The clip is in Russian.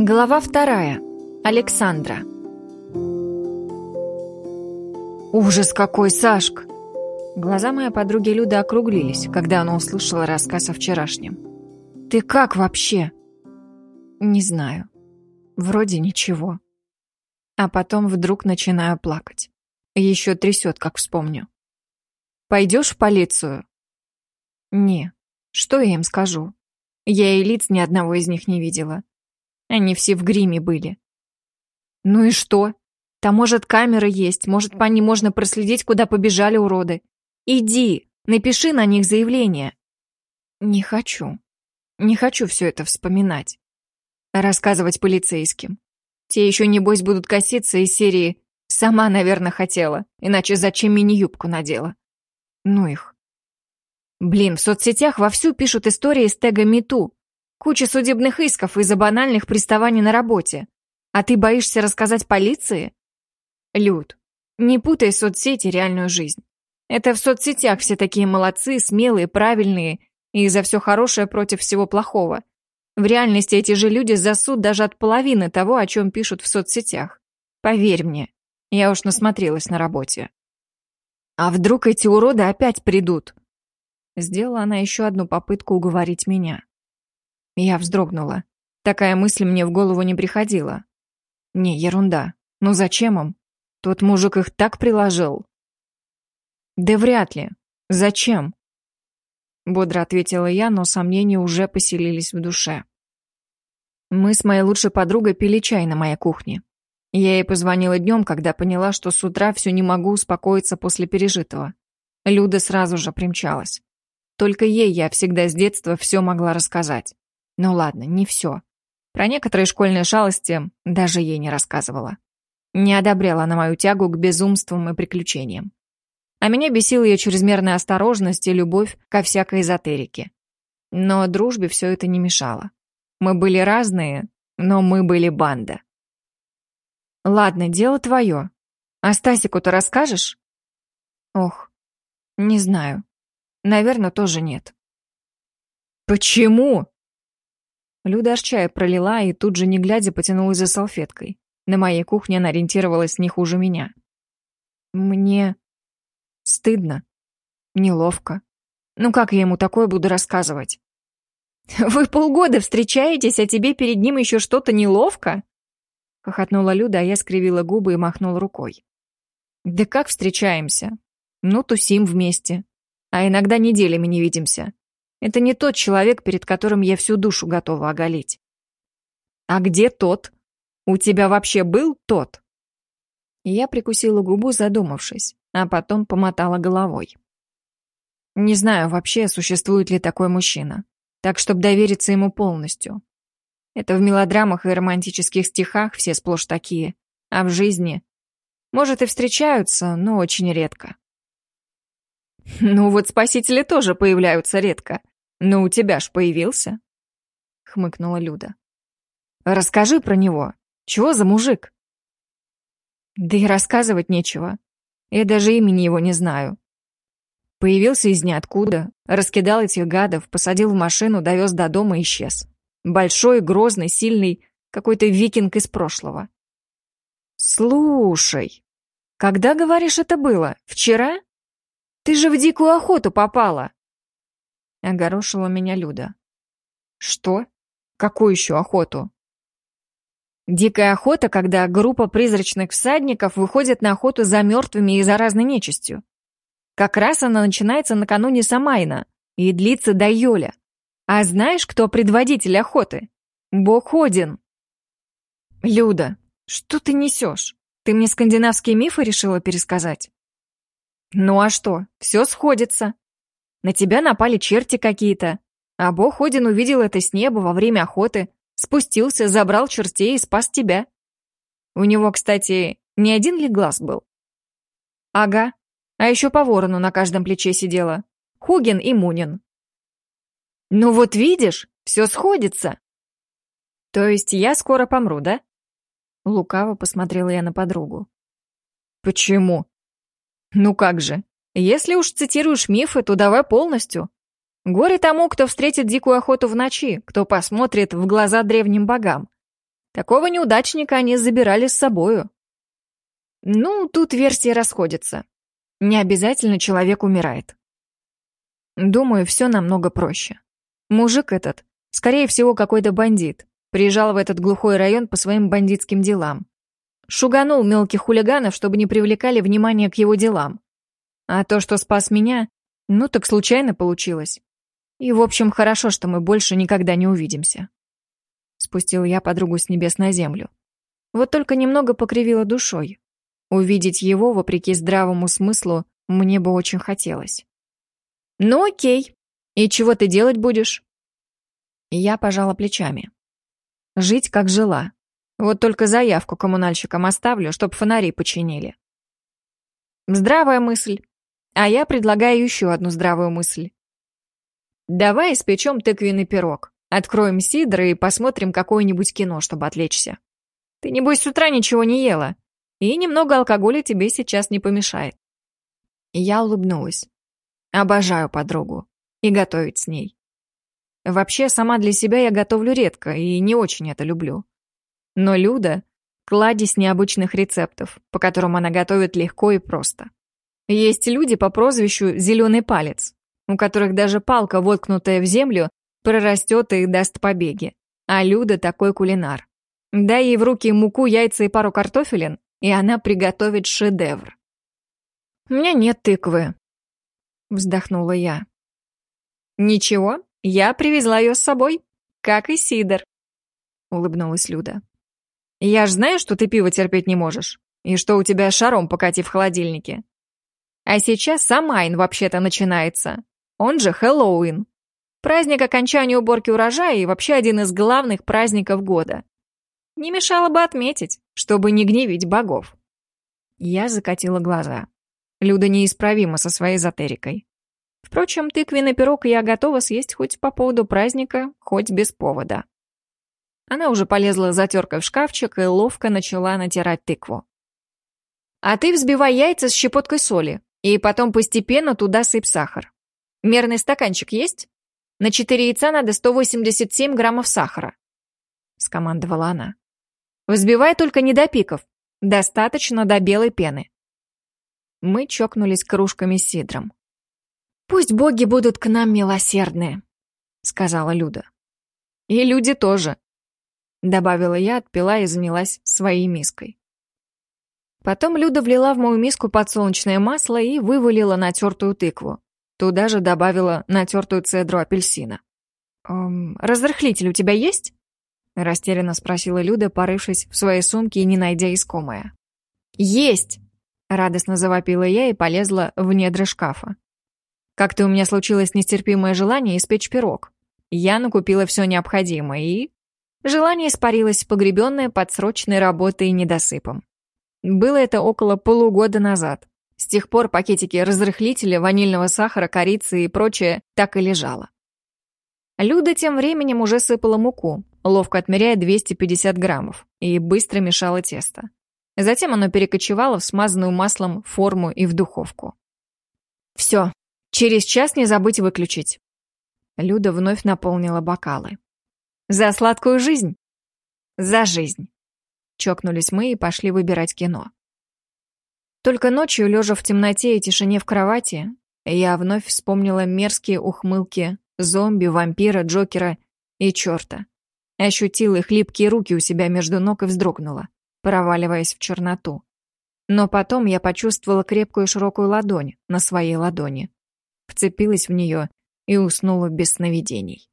Глава вторая. Александра. «Ужас какой, Сашк!» Глаза моей подруги Люды округлились, когда она услышала рассказ о вчерашнем. «Ты как вообще?» «Не знаю. Вроде ничего». А потом вдруг начинаю плакать. Еще трясет, как вспомню. «Пойдешь в полицию?» «Не. Что я им скажу? Я и лиц ни одного из них не видела. Они все в гриме были». «Ну и что? Там, может, камеры есть, может, по ним можно проследить, куда побежали уроды. Иди, напиши на них заявление». «Не хочу. Не хочу все это вспоминать. Рассказывать полицейским. Те еще, небось, будут коситься из серии «Сама, наверное, хотела, иначе зачем мини-юбку надела?» Ну их. Блин, в соцсетях вовсю пишут истории с тега МИТУ. Куча судебных исков из-за банальных приставаний на работе. А ты боишься рассказать полиции? Люд, не путай соцсети реальную жизнь. Это в соцсетях все такие молодцы, смелые, правильные и за все хорошее против всего плохого. В реальности эти же люди засуд даже от половины того, о чем пишут в соцсетях. Поверь мне, я уж насмотрелась на работе. А вдруг эти уроды опять придут? Сделала она еще одну попытку уговорить меня. Я вздрогнула. Такая мысль мне в голову не приходила. Не, ерунда. Ну зачем им? Тот мужик их так приложил. Да вряд ли. Зачем? Бодро ответила я, но сомнения уже поселились в душе. Мы с моей лучшей подругой пили чай на моей кухне. Я ей позвонила днем, когда поняла, что с утра все не могу успокоиться после пережитого. Люда сразу же примчалась. Только ей я всегда с детства все могла рассказать. Ну ладно, не все. Про некоторые школьные шалости даже ей не рассказывала. Не одобряла она мою тягу к безумствам и приключениям. А меня бесила ее чрезмерная осторожность и любовь ко всякой эзотерике. Но дружбе все это не мешало. Мы были разные, но мы были банда. Ладно, дело твое. А Стасику-то расскажешь? Ох, не знаю. Наверное, тоже нет. «Почему?» Люда аж чая пролила и тут же, не глядя, потянулась за салфеткой. На моей кухне она ориентировалась не хуже меня. «Мне стыдно, неловко. Ну как я ему такое буду рассказывать?» «Вы полгода встречаетесь, а тебе перед ним еще что-то неловко?» Хохотнула Люда, а я скривила губы и махнула рукой. «Да как встречаемся? Ну, тусим вместе а иногда неделями не видимся. Это не тот человек, перед которым я всю душу готова оголить. А где тот? У тебя вообще был тот? Я прикусила губу, задумавшись, а потом помотала головой. Не знаю вообще, существует ли такой мужчина, так чтобы довериться ему полностью. Это в мелодрамах и романтических стихах все сплошь такие, а в жизни, может, и встречаются, но очень редко. «Ну вот спасители тоже появляются редко. Но у тебя ж появился», — хмыкнула Люда. «Расскажи про него. Чего за мужик?» «Да и рассказывать нечего. Я даже имени его не знаю. Появился из ниоткуда, раскидал этих гадов, посадил в машину, довез до дома и исчез. Большой, грозный, сильный, какой-то викинг из прошлого. «Слушай, когда, говоришь, это было? Вчера?» Ты же в дикую охоту попала!» Огорошила меня Люда. «Что? Какую еще охоту?» Дикая охота, когда группа призрачных всадников выходит на охоту за мертвыми и за разной нечистью. Как раз она начинается накануне Самайна и длится до Йоля. А знаешь, кто предводитель охоты? Бог Один. Люда, что ты несешь? Ты мне скандинавские мифы решила пересказать? Ну а что, все сходится. На тебя напали черти какие-то, а бог Один увидел это с неба во время охоты, спустился, забрал чертей и спас тебя. У него, кстати, не один ли глаз был? Ага, а еще по ворону на каждом плече сидела. Хугин и Мунин. Ну вот видишь, все сходится. То есть я скоро помру, да? Лукаво посмотрела я на подругу. Почему? Ну как же, если уж цитируешь мифы, то давай полностью. Горе тому, кто встретит дикую охоту в ночи, кто посмотрит в глаза древним богам. Такого неудачника они забирали с собою. Ну, тут версии расходятся. Не обязательно человек умирает. Думаю, все намного проще. Мужик этот, скорее всего, какой-то бандит. Приезжал в этот глухой район по своим бандитским делам. Шуганул мелких хулиганов, чтобы не привлекали внимания к его делам. А то, что спас меня, ну так случайно получилось. И, в общем, хорошо, что мы больше никогда не увидимся. Спустил я подругу с небес на землю. Вот только немного покривила душой. Увидеть его, вопреки здравому смыслу, мне бы очень хотелось. «Ну окей. И чего ты делать будешь?» Я пожала плечами. Жить, как жила. Вот только заявку коммунальщикам оставлю, чтоб фонари починили. Здравая мысль. А я предлагаю еще одну здравую мысль. Давай испечем тыквенный пирог. Откроем сидр и посмотрим какое-нибудь кино, чтобы отвлечься. Ты, небось, с утра ничего не ела. И немного алкоголя тебе сейчас не помешает. Я улыбнулась. Обожаю подругу. И готовить с ней. Вообще, сама для себя я готовлю редко и не очень это люблю. Но Люда — кладезь необычных рецептов, по которым она готовит легко и просто. Есть люди по прозвищу «зеленый палец», у которых даже палка, воткнутая в землю, прорастет и даст побеги. А Люда такой кулинар. Дай ей в руки муку, яйца и пару картофелин, и она приготовит шедевр. «У меня нет тыквы», — вздохнула я. «Ничего, я привезла ее с собой, как и Сидор», — улыбнулась Люда. «Я ж знаю, что ты пиво терпеть не можешь, и что у тебя шаром покати в холодильнике. А сейчас Самайн вообще-то начинается, он же Хэллоуин. Праздник окончания уборки урожая и вообще один из главных праздников года. Не мешало бы отметить, чтобы не гневить богов. Я закатила глаза. Люда неисправима со своей эзотерикой. Впрочем, тыквенный пирог я готова съесть хоть по поводу праздника, хоть без повода. Она уже полезла за теркой в шкафчик и ловко начала натирать тыкву. А ты взбивай яйца с щепоткой соли, и потом постепенно туда сыпь сахар. Мерный стаканчик есть? На четыре яйца надо 187 граммов сахара», — скомандовала она. «Взбивай только не до пиков. Достаточно до белой пены». Мы чокнулись кружками с сидром. «Пусть боги будут к нам милосердны», — сказала Люда. «И люди тоже», — добавила я, отпила и занялась своей миской. Потом Люда влила в мою миску подсолнечное масло и вывалила натертую тыкву. Туда же добавила натертую цедру апельсина. «Эм, «Разрыхлитель у тебя есть?» Растерянно спросила Люда, порывшись в своей сумке и не найдя искомое. «Есть!» — радостно завопила я и полезла в недра шкафа. Как-то у меня случилось нестерпимое желание испечь пирог. Я накупила все необходимое и... Желание испарилось, погребенное под срочной работой и недосыпом. Было это около полугода назад. С тех пор пакетики разрыхлителя, ванильного сахара, корицы и прочее так и лежало. Люда тем временем уже сыпала муку, ловко отмеряя 250 граммов, и быстро мешала тесто. Затем оно перекочевало в смазанную маслом форму и в духовку. «Все, через час не забыть выключить». Люда вновь наполнила бокалы. «За сладкую жизнь!» «За жизнь!» Чокнулись мы и пошли выбирать кино. Только ночью, лежа в темноте и тишине в кровати, я вновь вспомнила мерзкие ухмылки зомби, вампира, Джокера и черта. Ощутила их липкие руки у себя между ног и вздрогнула, проваливаясь в черноту. Но потом я почувствовала крепкую широкую ладонь на своей ладони, вцепилась в нее и уснула без сновидений.